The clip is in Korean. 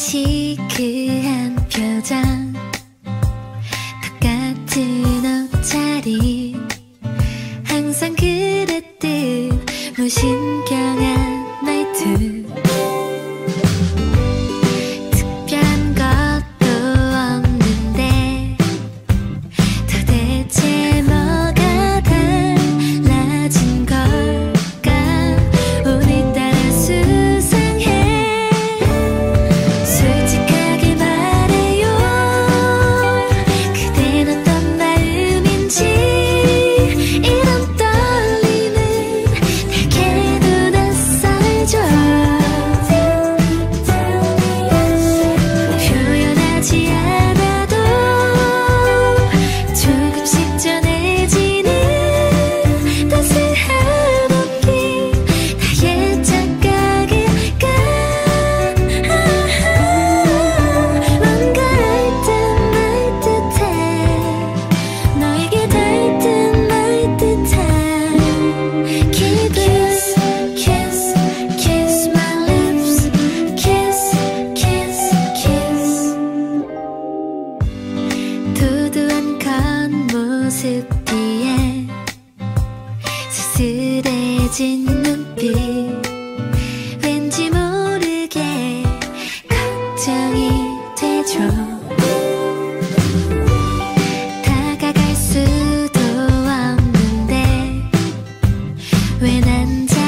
시크한 표정. 똑같은 옷차림. 항상 그랬듯 무심결. 모습 뒤에 쓸쓸해진 눈빛. 왠지 모르게 걱정이 되죠. 다가갈 수도 없는데 왜 난지